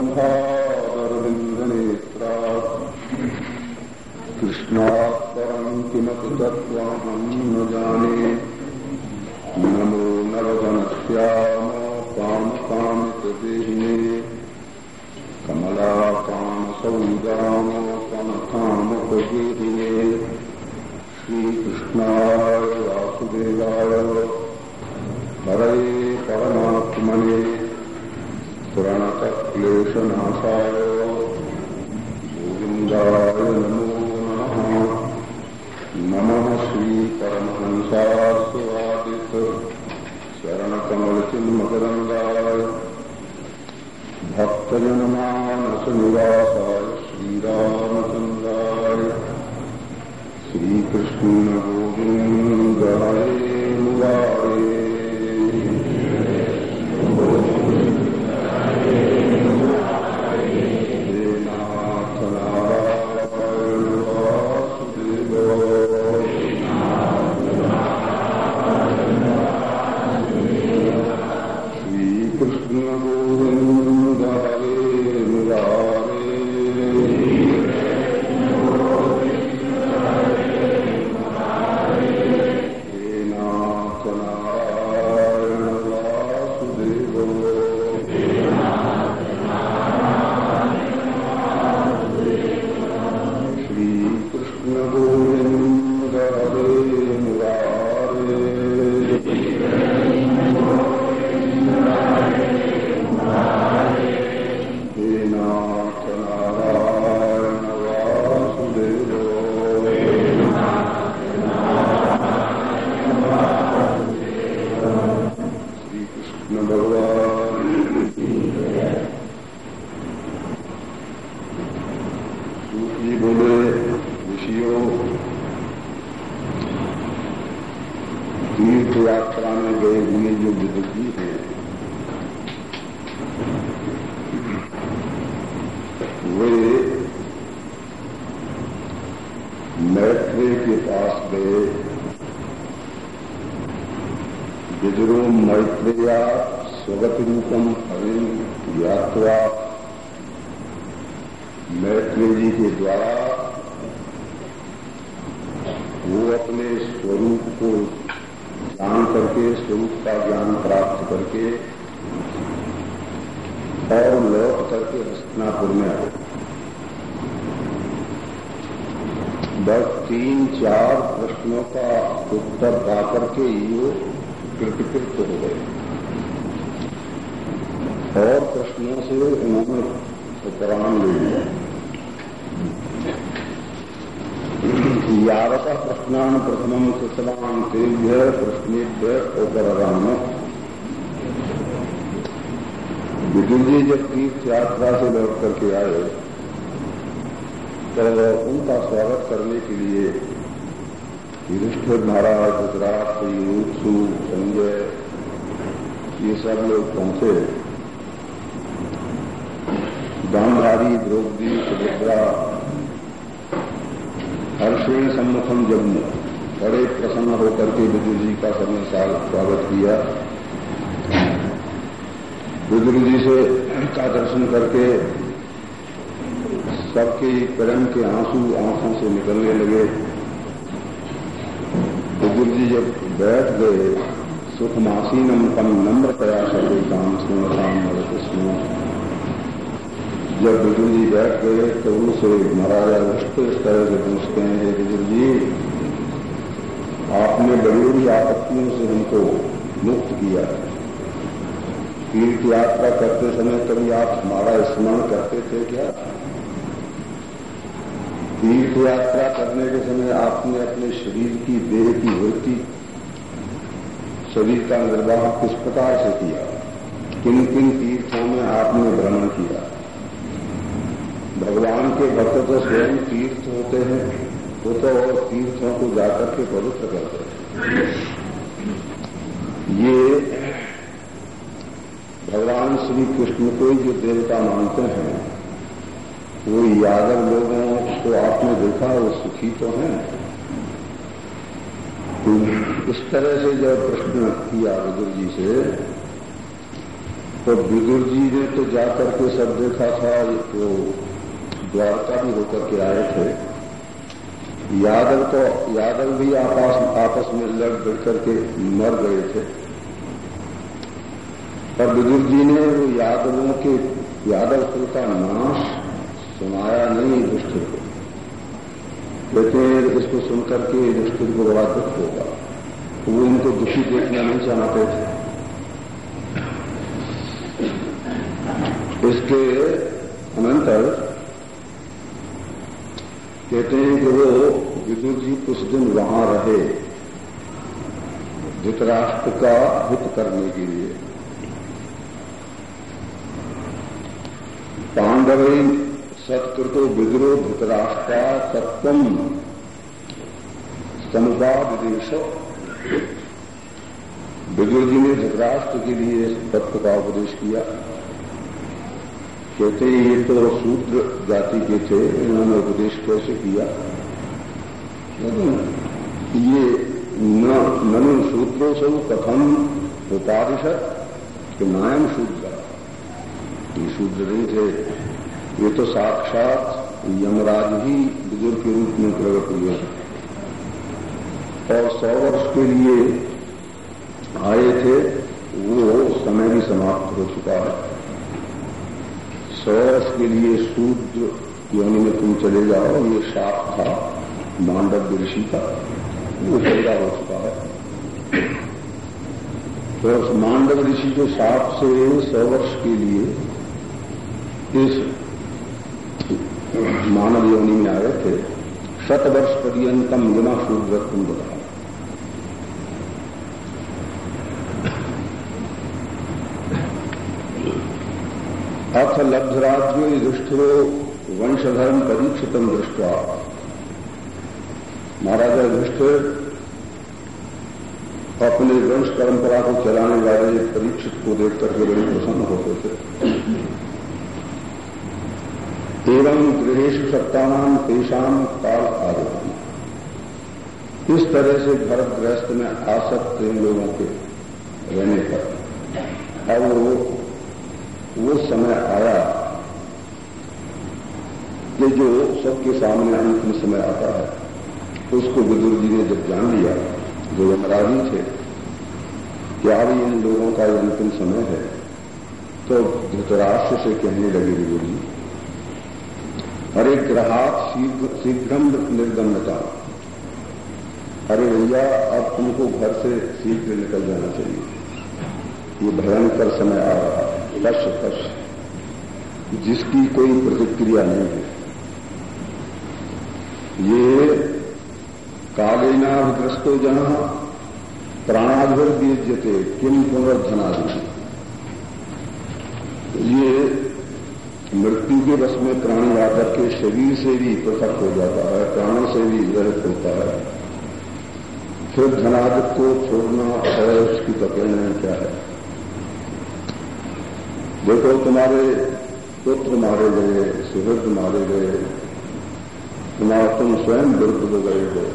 गन्धादरविन्दनेत्रा कृष्णात् परम् किमपि तत्त्वाहम् काम जाने नमो नवगणस्याम कामकाम प्रदेहिने कमलाकामसौदाम कमकामप्रदेहिने श्रीकृष्णाय वासुदेवाय हरये परमात्मने प्रणत क्लेशनाशाय गोविंदा नमो नमः नमः श्रीपरमहंसास्वादित शरणकमलचिन्मकरङ्गाय भक्तजनमानसनिवासाय श्रीकृष्ण गोविंद तीन चार प्रश्नों का उत्तर पाकर के ये कृतिकृत हो गए। और प्रश्नों से उन्होंने उपराम ले लिया। यावता प्रश्नान प्रथम सुसलाम तेभ्य प्रश्नेभ्य उपराम विदुर जी जब तीर्थ यात्रा से लौट करके आए कर उनका स्वागत करने के लिए युधिष्ठिर महाराज, गुजरात युत्सु संजय, ये सब लोग पहुँचे। गांधारी द्रौपदी, सुभद्रा, हर्षेण सम्मुखम जम्मू बड़े प्रसन्न होकर के विदुर जी का सबने स्वागत किया। बुज़ुर्ग जी से का दर्शन करके सबके प्रेम के आँसू आँखों से निकलने लगे। बुज़ुर्ग जी जब बैठ गए, सुखमासीनम कम नम्र प्रयास हुई काम सुन राम कृष्ण। जब बुज़ुर्ग जी बैठ गए तो उनसे महाराजा उसको इस तरह से पूछते हैं, हे बुज़ुर्ग जी आपने बड़ी आपत्तियों से हमको मुक्त किया। तीर्थ यात्रा करते समय कभी आप हमारा स्मरण करते थे क्या? तीर्थ यात्रा करने के समय आपने अपने शरीर की, देह की वृत्ति, शरीर का निर्वाह किस प्रकार से किया? किन किन तीर्थों में आपने भ्रमण किया? भगवान के भक्त तो स्वयं तीर्थ होते हैं, वो तो और तीर्थों को जाकर के पवित्र करते हैं। ये भगवान श्री कृष्ण को ही जो देवता मानते हैं, वो यादव लोगों को आपने देखा वो सुखी तो हैं। तो इस तरह से जब प्रश्न किया विदुर जी से तो विदुर जी ने तो जाकर के सब देखा था, वो द्वारका भी होकर के आए थे। यादव तो यादव भी आपस आपस में लड़ बढ़ करके मर गए थे। पर विदुर जी ने वो यादवों के, यादव कुल का नाश सुनाया नहीं दुष्ट को। हैं, इसको सुनकर के युधिष्ठिर को बड़ा दुख होगा। तो वो इनको दुखी देखना नहीं चाहते थे। इसके अनंतर कहते हैं कि वो विदुर जी कुछ दिन वहाँ रहे, धृतराष्ट्र का हित करने के लिए। पांडव सत्कृतो विद्रोह धृतराष्ट्रा सत्यम समुदाद देश विदुर जी ने धृतराष्ट्र के लिए तत्व का उपदेश किया। कहते ये तो शूद्र जाति के थे, इन्होंने उपदेश कैसे किया? ये ननु सूत्रों से कथम उपादिशत कि नायम शूद्र। ये शूद्र नहीं थे। ये तो साक्षात यमराज ही बुज़ुर्ग के रूप में प्रकट हुए और सौ वर्ष के लिए आए थे, वो समय भी समाप्त हो चुका है। सौ वर्ष के लिए शूद्र योनि में तुम चले जाओ, ये शाप था मांडव ऋषि का, वो पैदा हो चुका है। तो मांडव ऋषि के साप से सौ वर्ष के लिए इस मानव योनि में आए थे। शत वर्ष पर्यंतम युना शूद्रत्म बता अथ लब्धराज्यो युधिष्ठिरो वंशधर्म परीक्षितम दृष्टवा। महाराजा युधिष्ठिर अपने वंश परंपरा को चलाने वाले परीक्षित को देखकर के बड़े प्रसन्न होते थे। एवं गृहेश सत्तानाम तेषाम काल आरोपण इस तरह से घर गृहस्थ में आसक्त लोगों के रहने पर। अब वो वो समय आया कि जो सबके सामने अंतिम समय आता है, उसको बुज़ुर्ग जी ने जब जान लिया, जो यमराजी थे, कि अब इन लोगों का अंतिम समय है तो धृतराष्ट्र से कहने लगे बुज़ुर्ग जी अरे ग्राहक शीघ्रम निर्गम्यता। अरे भैया, अब तुमको घर से शीघ्र निकल जाना चाहिए। ये भयंकर समय आ रहा है। कश कश जिसकी कोई प्रतिक्रिया नहीं है। ये कालेनाभिग्रस्तो जन प्राणाधिर बीजते किम पुनर्धनादि ये मृत्यु के बस में प्राणी आकर के शरीर से भी पृथक हो जाता है, प्राणों से भी रहित होता है। फिर धनादि को छोड़ना है, उसकी कहना क्या है? देखो, तुम्हारे पुत्र मारे गए, सुहृद मारे गए, तुम्हारा तुम स्वयं विरुद्ध हो गए हो,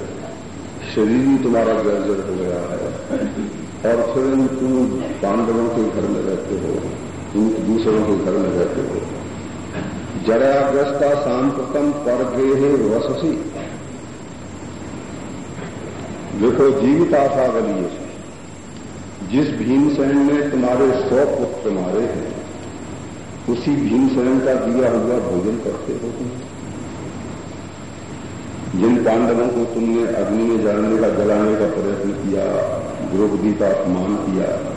शरीर ही तुम्हारा गर्जर हो गया है। और फिर तुम पांडवों के घर में रहते हो दूसरों के घर में रहते हो। जराग्रस्ता सांप्रतम पर है वससी। देखो जीवित आशा गली जिस भीमसेन ने तुम्हारे सौ पुत्र मारे हैं, उसी भीमसेन का दिया हुआ भोजन करते हो तुम। जिन पांडवों को तुमने अग्नि में जलाने का जलाने का प्रयत्न किया, द्रौपदी का अपमान किया,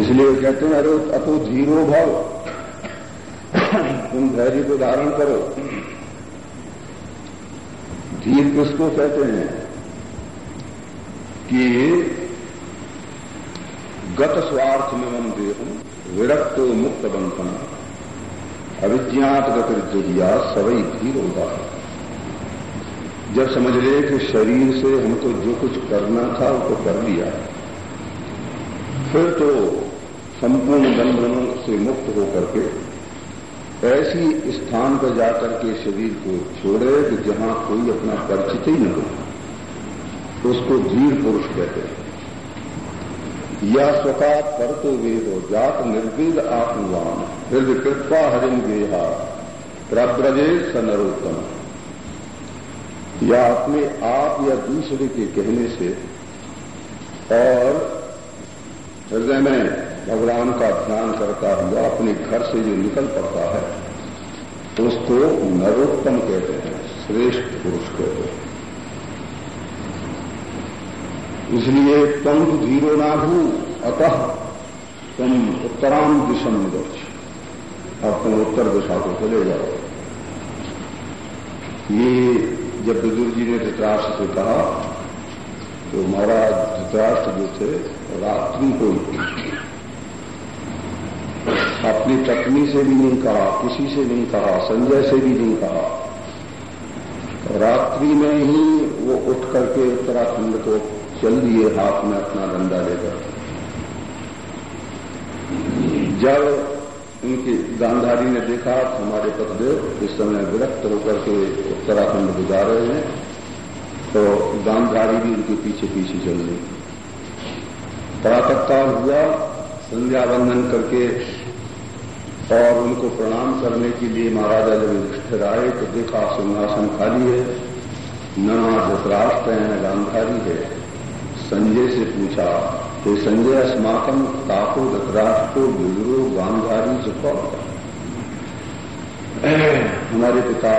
इसलिए कहते हैं, अरे, अतो धीरो भाव। तुम धैर्य को धारण करो। धीर किसको कहते हैं? कि गत स्वार्थ में हम देह, विरक्त मुक्त बंधन, अविज्ञात गतिर्जया सवई धीर होगा जब समझ ले कि शरीर से हमको जो कुछ करना था, वो तो कर लिया। फिर तो संपूर्ण बंधनों से मुक्त होकर के ऐसी स्थान पर जाकर के शरीर को छोड़े कि जहाँ कोई अपना परिचित ही न हो। उसको धीर पुरुष कहते हैं। या स्वता पर तो वेदो, जात निर्वेद आत्मवान। हृदय कृपा हरिम गेहा प्रब्रजे स नरोत्तम या अपने आप या दूसरे के कहने से, और हृदय में भगवान का ध्यान करता हुआ अपने घर से जो निकल पड़ता है, उसको नरोत्तम कहते हैं, श्रेष्ठ पुरुष कहते हैं। इसलिए तुम धीरो ना भू, अतः तुम उत्तराम दिशा में गच्छ अब तुम उत्तर दिशा को चले जाओ। ये जब बुज़ुर्ग जी ने धृतराष्ट्र से कहा तो महाराज धृतराष्ट्र जो थे, रात्रि को अपनी पत्नी से भी नहीं कहा, किसी से नहीं कहा, संजय से भी नहीं कहा। रात्रि में ही वो उठ करके उत्तराखंड को चल दिए, हाथ में अपना डंडा लेकर। जब उनकी गांधारी ने देखा, हमारे पतदेव इस समय विरक्त होकर के उत्तराखंड गुजार रहे हैं तो गांधारी भी उनके पीछे पीछे चल रही प्रातकाल हुआ संध्या बंधन करके और उनको प्रणाम करने के लिए महाराजा जब युधिष्ठिर आए तो देखा सिंहासन खाली है नना धृतराष्ट्र है गांधारी है। संजय से पूछा कि संजय अस्माकम ताको धृतराष्ट्र गुजरो गांधारी चुका हमारे पिता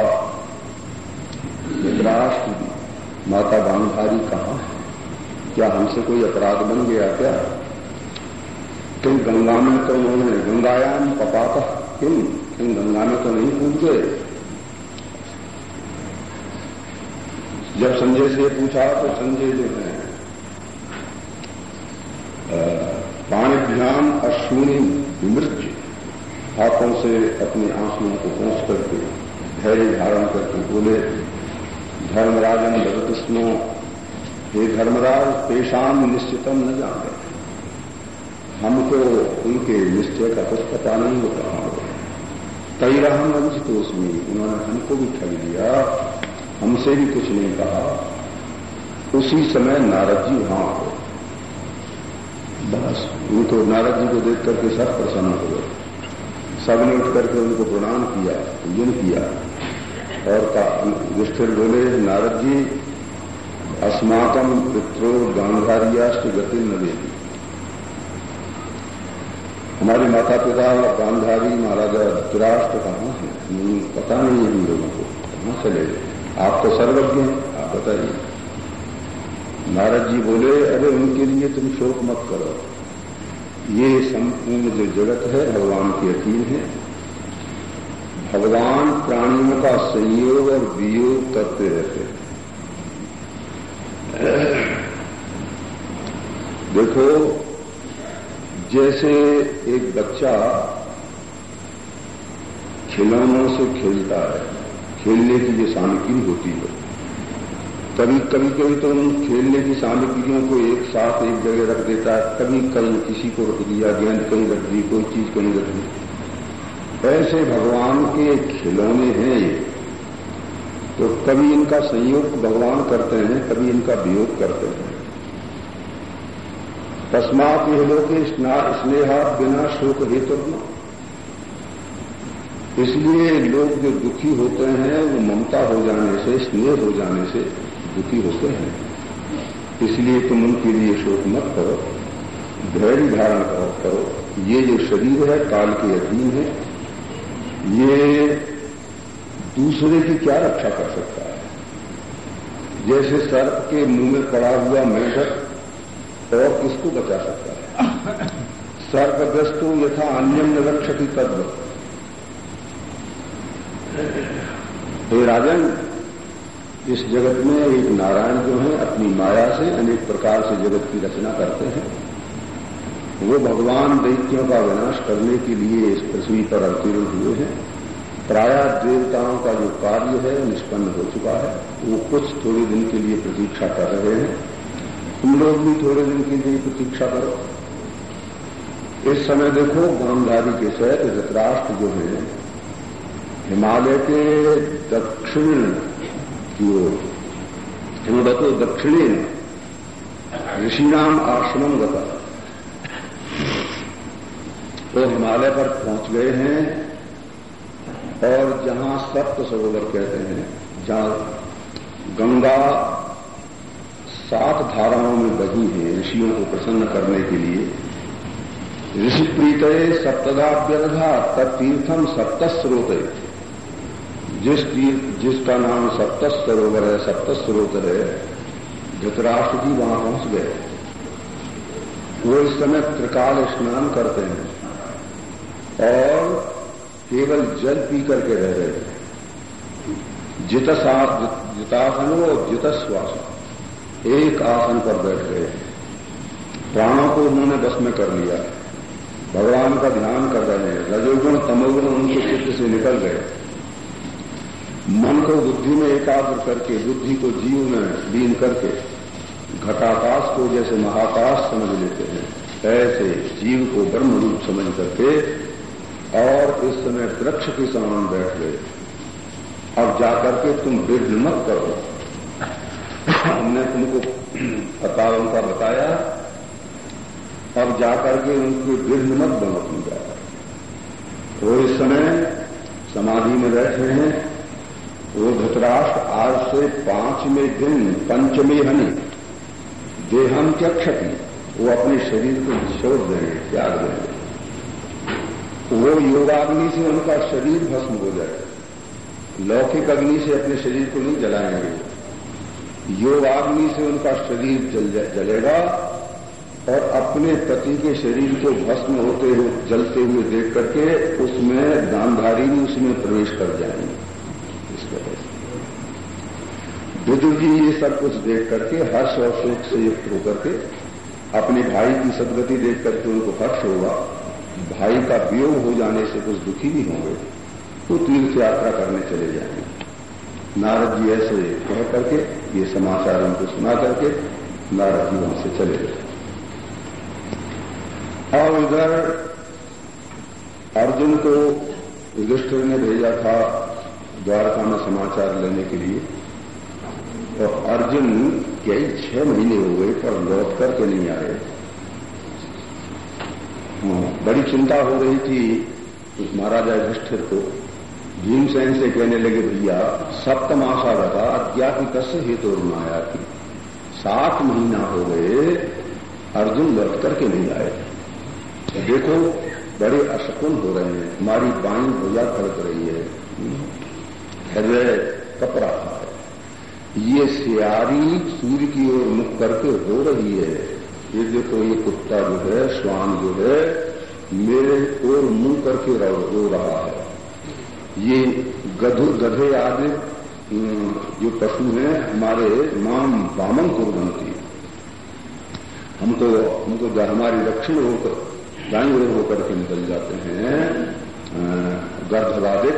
धृतराष्ट्र माता गांधारी कहाँ है? क्या हमसे कोई अपराध बन गया क्या? किन गंगा में तो उन्होंने गंगायाम पपाता किम किन गंगा में तो नहीं कूद गए जब संजय से पूछा तो संजय जो है पाणिभ्याम अश्विनी विमृत्य हाथों से अपने आंसुओं को पहुँच करके धैर्य धारण करके बोले, धर्मराजन भगतृष्णो हे धर्मराज पेशान निश्चितम न जाने। हमको उनके निश्चय का कुछ पता नहीं होता। रहा कई रहम वंचित उसमें उन्होंने हमको भी ठग दिया। हमसे भी कुछ नहीं कहा। उसी समय नारद जी वहाँ हो बस उनको नारद जी को देख करके सब प्रसन्न हो गए। सबने उठ करके उनको प्रणाम किया, पूजन किया और युष्ठिर बोले नारद जी अस्माकम पित्रो गांधारियाष्ट गति न देती। हमारे माता पिता गांधारी महाराजा धृतराष्ट्र कहाँ है? पता नहीं है इन लोगों को। कहाँ चले गए? आप तो सर्वज्ञ हैं, आप बताइए। नारद जी बोले, अरे, उनके लिए तुम शोक मत करो। ये संपूर्ण जो जगत है, भगवान की अधीन है। भगवान प्राणियों का संयोग और वियोग करते रहते देखो जैसे एक बच्चा खिलौनों से खेलता है, खेलने की जो सामग्री होती है, कभी कभी कभी तो उन खेलने की सामग्रियों को एक साथ एक जगह रख देता है, कभी कहीं किसी को रख दिया, गेंद कहीं रख दी, कोई चीज़ कहीं रख दी। ऐसे भगवान के खिलौने हैं। तो कभी इनका संयोग भगवान करते हैं, कभी इनका वियोग करते हैं। तस्मात यह लोग स्नेहा बिना शोक हेतु इसलिए लोग जो दुखी होते हैं, वो ममता हो जाने से, स्नेह हो जाने से दुखी होते हैं। इसलिए तुम उनके लिए शोक मत करो, धैर्य धारण करो। ये जो शरीर है, काल के अधीन है, ये दूसरे की क्या रक्षा कर सकता है? जैसे सर्प के मुँह में पड़ा हुआ मेढक और किसको बचा सकता है? सर्पग्रस्तो यथा अन्यम न रक्षति तत्व हे राजन, इस जगत में एक नारायण जो है, अपनी माया से अनेक प्रकार से जगत की रचना करते हैं। वो भगवान दैत्यों का विनाश करने के लिए इस पृथ्वी पर अवतीर्ण हुए हैं। प्राय देवताओं का जो कार्य है, निष्पन्न हो चुका है। वो कुछ थोड़े दिन के लिए प्रतीक्षा कर रहे हैं। तुम लोग भी थोड़े दिन के लिए प्रतीक्षा करो। इस समय देखो गांधारी के सहित धृतराष्ट्र जो है, हिमालय के दक्षिण की ओर हिमवतो दक्षिणी ऋषिनाम आश्रम गता। तो हिमालय पर पहुँच गए हैं, और जहाँ सप्त सरोवर कहते हैं, जहाँ गंगा सात धाराओं में बही है ऋषियों को प्रसन्न करने के लिए। ऋषि प्रीत सप्तदा व्यर्धा तत्तीर्थम सप्त स्रोत जिस तीर्थ, जिसका नाम सप्त सरोवर है सप्त स्रोत है, धृतराष्ट्र जी वहाँ पहुँच गए। वो इस समय त्रिकाल स्नान करते हैं और केवल जल पी करके रह रहे थे जितासन और जितश्वास एक आसन पर बैठ गए। प्राणों को उन्होंने बस में कर लिया। भगवान का ध्यान कर रहे हैं। रजोगुण, तमोगुण उनके चित्त से निकल गए। मन को बुद्धि में एकाग्र करके, बुद्धि को जीव में लीन करके, घटाकाश को जैसे महाकाश समझ लेते हैं, ऐसे जीव को ब्रह्म रूप समझ करके और इस समय वृक्ष के समान बैठ गए। अब जाकर के तुम वृद्ध मत करो। हमने तुमको पता उनका बताया, अब जाकर के उनके वृद्ध मत बनो तुम जाकर। तो इस समय समाधि में बैठे हैं। वो धृतराष्ट्र आज से पाँचवें दिन, पंचमी हनि, देहम क्या क्षति, वो अपने शरीर को छोड़ देंगे त्याग देंगे वो योगाग्नि से उनका शरीर भस्म हो जाएगा। लौकिक अग्नि से अपने शरीर को नहीं जलाएँगे। योगाग्नि से उनका शरीर जल जलेगा और अपने पति के शरीर को भस्म होते हुए जलते हुए देख करके उसमें दानधारी भी उसमें प्रवेश कर जाएँगे। इस वजह से। विदुर जी ये सब कुछ देख करके, हर्ष और शोक से युक्त होकर के, अपने भाई की सदगति देख करके उनको हर्ष होगा। भाई का वियोग हो जाने से कुछ दुखी भी होंगे तो तीर्थ यात्रा करने चले जाएँगे। नारद जी ऐसे कह करके ये समाचार उनको सुना करके नारद जी वहाँ से चले गए। और उधर अर्जुन को युधिष्ठिर ने भेजा था द्वारका में समाचार लेने के लिए। तो अर्जुन कई छह महीने हो गए पर लौट करके नहीं आए। हाँ, बड़ी चिंता हो रही थी उस महाराजा युधिष्ठिर को। भीमसेन से कहने लगे, भैया, सप्तम आशा रहा अज्ञापी कस्य हेतु आया थी सात महीना हो गए, अर्जुन लौट करके नहीं आए। तो देखो, बड़े अशकुन हो रहे हैं हमारी बाई भुजा खड़क रही है। हृदय कप रहा है। ये सियारी सूर्य की ओर मुख करके हो रही है। ये देखो, ये कुत्ता जो है, श्वान जो है, मेरे ओर मुँह करके रो रहा है। ये गधु, गधे आदि जो पशु हैं, हमारे माम, वामन को बनती हमको हमको हमारी दक्षिण होकर, दाई ओर होकर के निकल जाते हैं गर्भवादित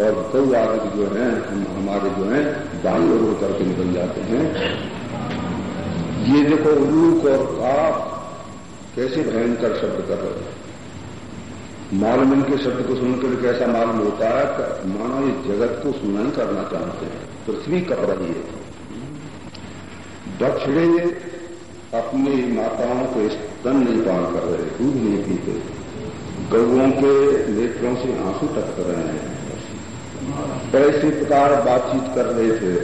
और आदत जो है, हम, हमारे जो है बाई ओर होकर के निकल जाते हैं। ये देखो लूक और आप कैसे भयंकर शब्द कर रहे हैं। मालूम इनके शब्द को सुनकर कैसा मालूम होता है मानो ये जगत को सुना ही करना चाहते हैं। पृथ्वी कप रही है। दक्षिणे अपनी माताओं को स्तन नहीं पान कर रहे दूध नहीं पीते। गौओं के नेत्रों से आँसू टक रहे हैं। ऐसी प्रकार बातचीत कर रहे थे।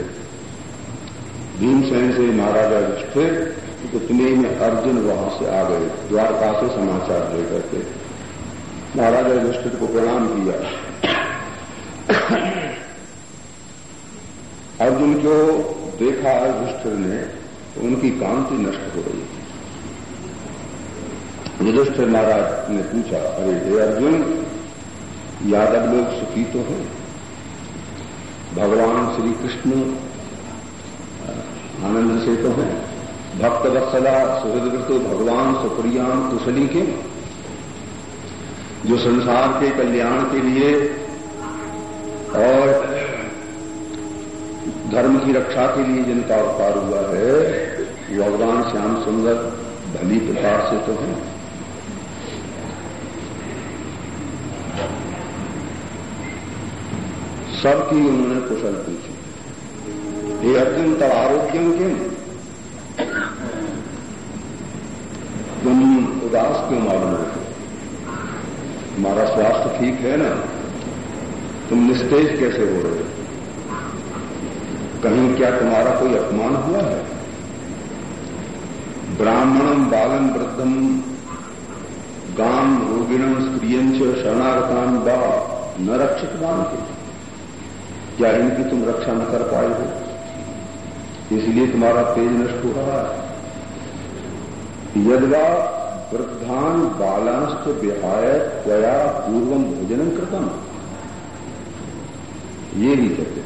भीमसेन से महाराजा युधिष्ठिर उतने में अर्जुन वहाँ से आ गए, द्वारका से समाचार लेकर के महाराजा युधिष्ठिर को प्रणाम किया। अर्जुन को देखा युधिष्ठिर ने तो उनकी कांति नष्ट हो गई। युधिष्ठिर महाराज ने पूछा, अरे, हे अर्जुन यादव लोग सुखी तो हैं? भगवान श्री कृष्ण आनंद से तो हैं। भक्त वत्सला सुहृदृत भगवान सुप्रियाम कुशली के? जो संसार के कल्याण के लिए और धर्म की रक्षा के लिए जिनका अवतार हुआ है भगवान श्याम सुंदर भली प्रकार से तो है। सबकी उन्होंने कुशल पूछी। हे अर्जुन, तब आरोग्यम किम तुम उदास क्यों मालूम रहे हमारा स्वास्थ्य ठीक है ना? तुम निस्तेज कैसे हो रहे हो? कहीं क्या तुम्हारा कोई अपमान हुआ है? ब्राह्मणम बालम वृद्धम गाम रोगिणम स्त्रियंच शरणागतान बा न रक्षित के क्या इनकी तुम रक्षा न कर पाए हो? इसलिए तुम्हारा तेज नष्ट हो रहा है। यदवा वृद्धान बालांश विहाय त्वया पूर्वम भोजनम कृतम। ये नहीं कहते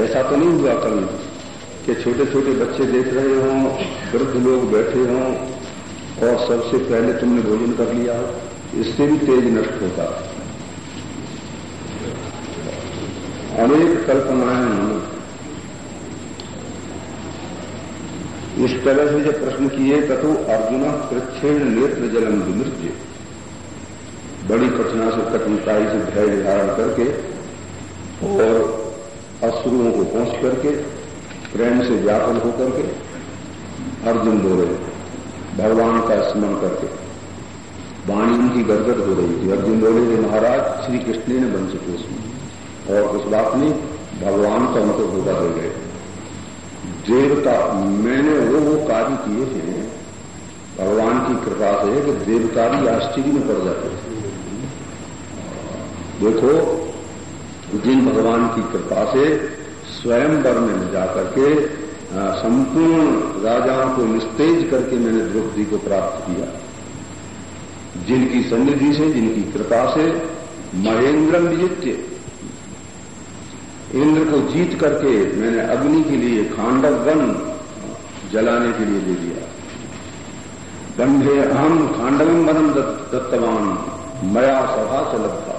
ऐसा तो नहीं हुआ कल कि छोटे छोटे बच्चे देख रहे हों, वृद्ध लोग बैठे हों, और सबसे पहले तुमने भोजन कर लिया इससे भी तेज नष्ट होता। अनेक कल्पनाएँ उन्होंने तरह से जब प्रश्न किए, तथो अर्जुन कृच्छेण नेत्र जलम विमृत्य बड़ी कठिना से, कठिनताई से धैर्य धारण करके और अश्रुओं को पहुँच करके, प्रेम से व्यापन होकर के अर्जुन बोले, भगवान का स्मरण करके। वाणी उनकी गदगद हो रही थी। अर्जुन बोले महाराज, श्री कृष्ण ने बन चुके उसमें और उस बात में भगवान का मतलब होगा हो गए देवता, मैंने वो वो कार्य किए हैं, भगवान की कृपा से कि देवता भी आश्चर्य में पड़ जाते थे देखो जिन भगवान की कृपा से स्वयंवर में जाकर के संपूर्ण राजाओं को निस्तेज करके मैंने द्रौपदी को प्राप्त किया। जिनकी सन्निधि से, जिनकी कृपा से महेंद्रम विजित्य इंद्र को जीत करके मैंने अग्नि के लिए खांडव वन जलाने के लिए दे दिया। दंडे अहम खांडवम वनम दत्तवान। मया सभा चलत था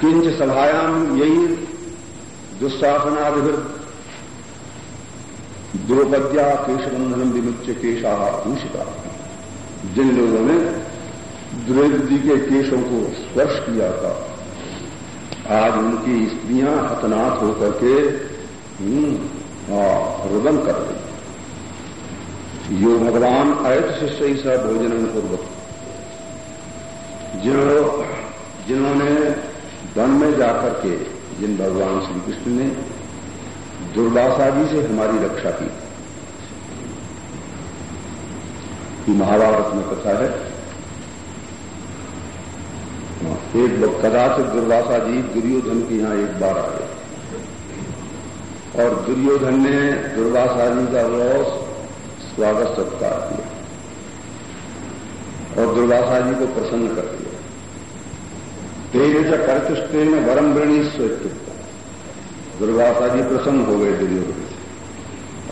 किंच सभायाम यही दुस्साहनाभिवृद्ध द्रौपद्या केशबंधनम विमुच्य केशा भूषिता। जिन लोगों ने द्रौपदी के केशों को स्पर्श किया था। आज उनकी स्त्रियाँ हतनाथ होकर के रुदन कर रही यो भगवान अयत शिष्य स भोजन पूर्वक जिन्हों जिन्होंने वन में जाकर के, जिन भगवान श्री कृष्ण ने दुर्वासा जी से हमारी रक्षा की। महाभारत में कथा है। एक कदाचित दुर्वासा जी दुर्योधन के यहाँ एक बार आए। और दुर्योधन ने दुर्वासा जी का बहुत स्वागत, सत्कार किया। और दुर्वासा जी को प्रसन्न कर दिया। तेरे से परचुष्टे में वरम वृणी स्वेत्व दुर्वासा जी प्रसन्न हो गए दुर्योधन से।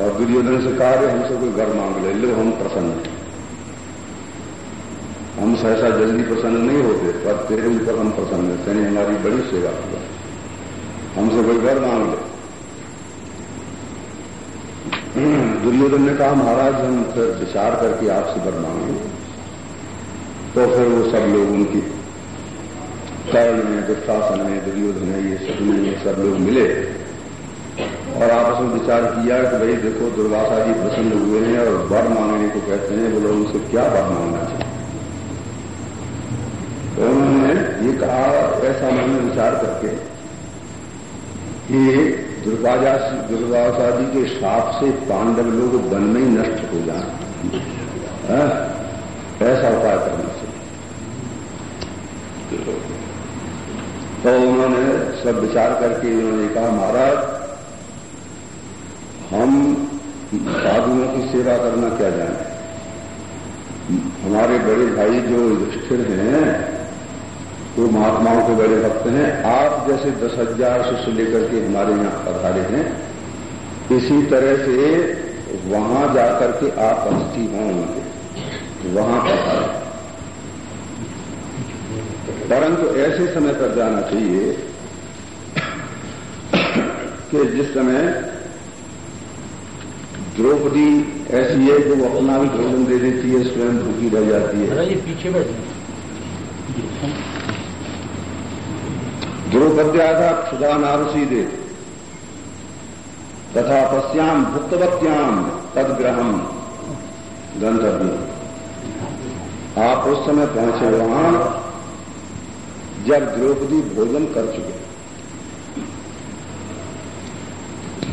और दुर्योधन से कहा हमसे कोई घर मांग ले, लो हम प्रसन्न हैं। सहसा जल्दी प्रसन्न नहीं होते, पर तेरे ऊपर हम प्रसन्न है। तेने हमारी बड़ी सेवा किया हमसे कोई घर मांग ले दुर्योधन ने कहा, महाराज, हम फिर विचार करके आपसे वर मांगे। तो फिर वो सब लोग उनकी कर्ण में दुशासन है दुर्योधन है ये सब ये सब लोग मिले और आपस में विचार किया कि भाई देखो, दुर्वासा जी प्रसन्न हुए हैं और वर मांगने को कहते हैं, बोलो, उनसे क्या वर मांगना चाहिए तो उन्होंने ये कहा ऐसा मैंने विचार करके कि दुर्गाजा दुर्गासा जी के साप से पांडव लोग वन में ही नष्ट हो जाए। हाँ? ऐसा उपाय करना चाहिए तो उन्होंने सब विचार करके उन्होंने कहा, महाराज, हम साधुओं की सेवा करना क्या जाने? हमारे बड़े भाई जो युधिष्ठिर हैं वो महात्माओं के बड़े भक्त हैं। आप जैसे दस हज़ार शिष्य लेकर के हमारे यहाँ पधारे हैं, इसी तरह से वहाँ जाकर के आप अस्थि हों उनके। वहाँ पधारे। परंतु ऐसे समय पर जाना चाहिए कि जिस समय द्रौपदी ऐसी है जो अपना भी भोजन दे देती है, स्वयं भूखी रह जाती है। ये पीछे बैठे द्रौपद्याधा क्षुदा नारसी दे तथा पश्याम भुक्तवत्याम तदग्रहम। गंतव्य आप उस समय पहुँचे वहाँ, जब द्रौपदी भोजन कर चुके।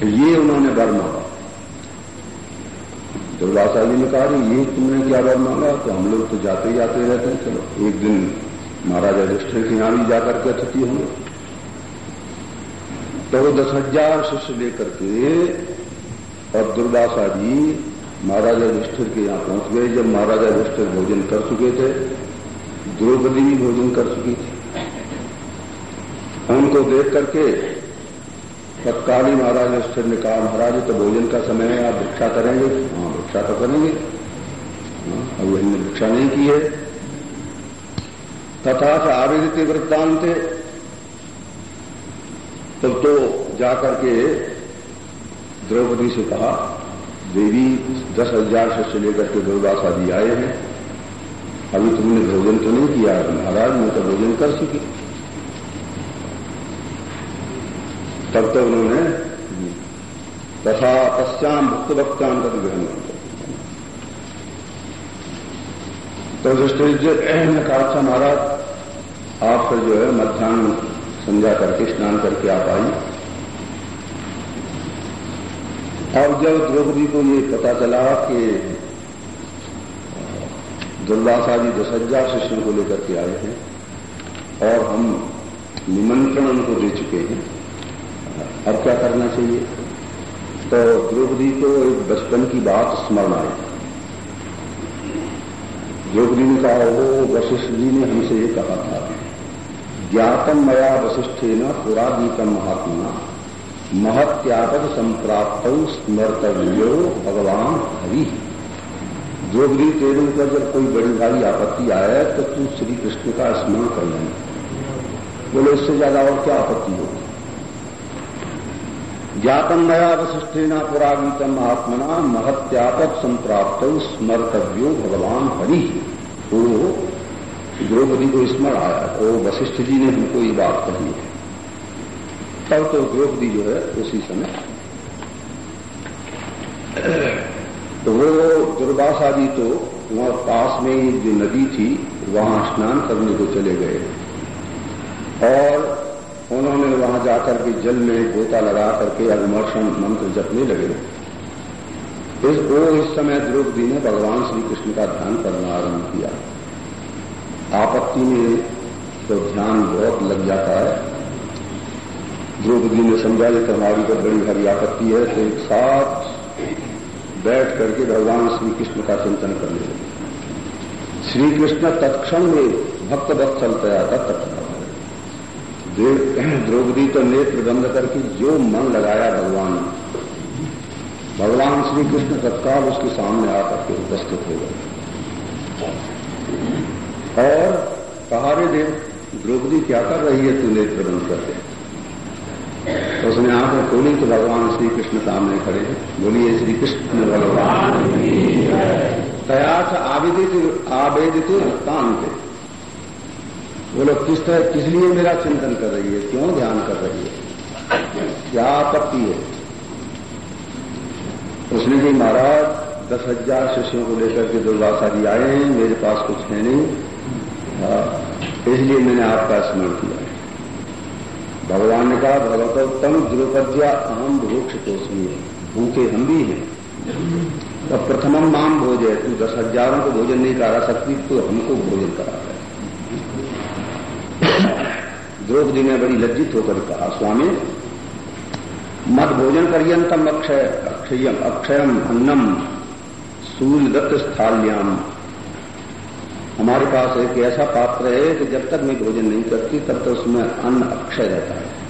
ये उन्होंने वर मांगा। दुर्वासा जी ने कहा ये तुमने क्या वर मांगा? तो हम लोग तो जाते ही जाते रहते हैं, चलो, एक दिन महाराजा युधिष्ठिर के यहाँ भी जाकर के अतिथि होंगे। तो वो दस हज़ार शिष्य लेकर के और दुर्वासा जी महाराजा युधिष्ठिर के यहाँ पहुँच गए। जब महाराजा युधिष्ठिर भोजन कर चुके थे द्रौपदी भी भोजन कर चुकी थी। उनको देख करके तत्कालीन महाराज युधिष्ठिर ने कहा महाराज तो भोजन का समय है आप भिक्षा करेंगे? हाँ भिक्षा तो करेंगे। हाँ, अब हमने भिक्षा नहीं की है। तथा आवेदित वृत्तांत तब तो जाकर के द्रौपदी से कहा, देवी, दस हज़ार शिष्य लेकर के दुर्वासा जी आए हैं। अभी तुमने भोजन तो नहीं किया, महाराज, मैं तो भोजन कर चुकी तब तो उन्होंने तथा पश्चाम भक्त भक्त्याम तक ग्रहण तो दृष्टि ने कहा अच्छा महाराज, आप फिर जो है मध्यान्ह संध्या करके, स्नान करके आप आई अब जब द्रौपदी को ये पता चला कि दुर्वासा जी दस हज़ार शिष्यों को लेकर के आए हैं और हम निमंत्रण उनको दे चुके हैं, अब क्या करना चाहिए? तो द्रौपदी को एक बचपन की बात स्मरण आई। द्रौपदी ने कहा वो वशिष्ठ जी ने हमसे ये कहा था ज्ञातम मया वशिष्ठे न पुरादीतम महात्मा, महत्यापद संप्राप्त स्मर्तव्यो भगवान हरि। द्रौपदी तेरे ऊपर जब कोई बड़ी भारी आपत्ति आए तो तू श्री कृष्ण का स्मरण कर लेना बोले, इससे ज़्यादा और क्या आपत्ति होगी? ज्ञातम नया वशिष्ठेना पुरागीतम महात्मना महत्यापक संप्राप्त स्मर्तव्यो भगवान हरि। तो द्रौपदी को स्मरण आया तो वशिष्ठ जी ने हमको ये बात कही है। तब तो द्रौपदी जो है, उसी समय तो वो दुर्वासा जी तो वहाँ पास में जो नदी थी, वहाँ स्नान करने को चले गए। और उन्होंने वहाँ जाकर के जल में गोता लगा करके अभिमर्शन मंत्र जपने लगे। इस वो इस समय द्रौपदी ने भगवान श्री कृष्ण का ध्यान करना आरंभ किया। आपत्ति में तो ध्यान बहुत लग जाता है। द्रौपदी ने समझा कि हमारी तो बड़ी हरी आपत्ति है तो एक साथ बैठ करके भगवान श्री कृष्ण का चिंतन करने लगे श्री कृष्ण तत्क्षण में भक्त भक्त चलते आता तत्क्षण द्रौपदी तो नेत्र बंद करके जो मन लगाया भगवान भगवान श्री कृष्ण तत्काल उसके सामने आकर के उपस्थित हो गए। और कहा रे देव द्रौपदी क्या कर रही है तू नेत्र बंद करके तो उसने आँखें खोली तो भगवान श्री कृष्ण सामने खड़े बोलिए श्री कृष्ण भगवान। तयाथ आवेदित आवेदित थे। वो लोग किस तरह, किस लिए मेरा चिंतन कर रही है? क्यों ध्यान कर रही है? क्या आपत्ति है? उसने भी महाराज, दस हज़ार शिष्यों को लेकर के दुर्वासा जी आए हैं, मेरे पास कुछ है नहीं। इसलिए मैंने आपका स्मरण किया। है भगवान ने कहा, भगवतोत्तम द्रौपद्या अहम भूक्ष भोक्ष तोषमी भूखे हम भी हैं। तो प्रथमम माम भोजे, तू दस हज़ारों को भोजन नहीं करा सकती तो हमको भोजन करा है। द्रौपदी ने बड़ी लज्जित होकर कहा, स्वामी मत भोजन पर्यंतम अक्षय, अक्षयम अक्षयम अन्नम सूर्य दत्त स्थाल्याम। हमारे पास एक ऐसा पात्र है कि जब तक मैं भोजन नहीं करती, तब तक उसमें अन्न अक्षय रहता है।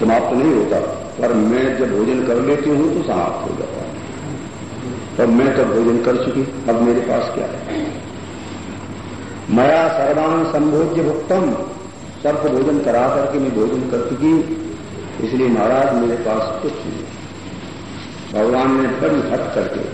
समाप्त नहीं होता। पर मैं जब भोजन कर लेती हूँ तो समाप्त हो जाता है। तब मैं तब भोजन कर चुकी। अब मेरे पास क्या है? मया सर्वान संभोज्य भुक्तम। सबको भोजन करा करके मैं भोजन कर चुकी। इसलिए महाराज मेरे पास कुछ नहीं भगवान ने बड़ी हट करके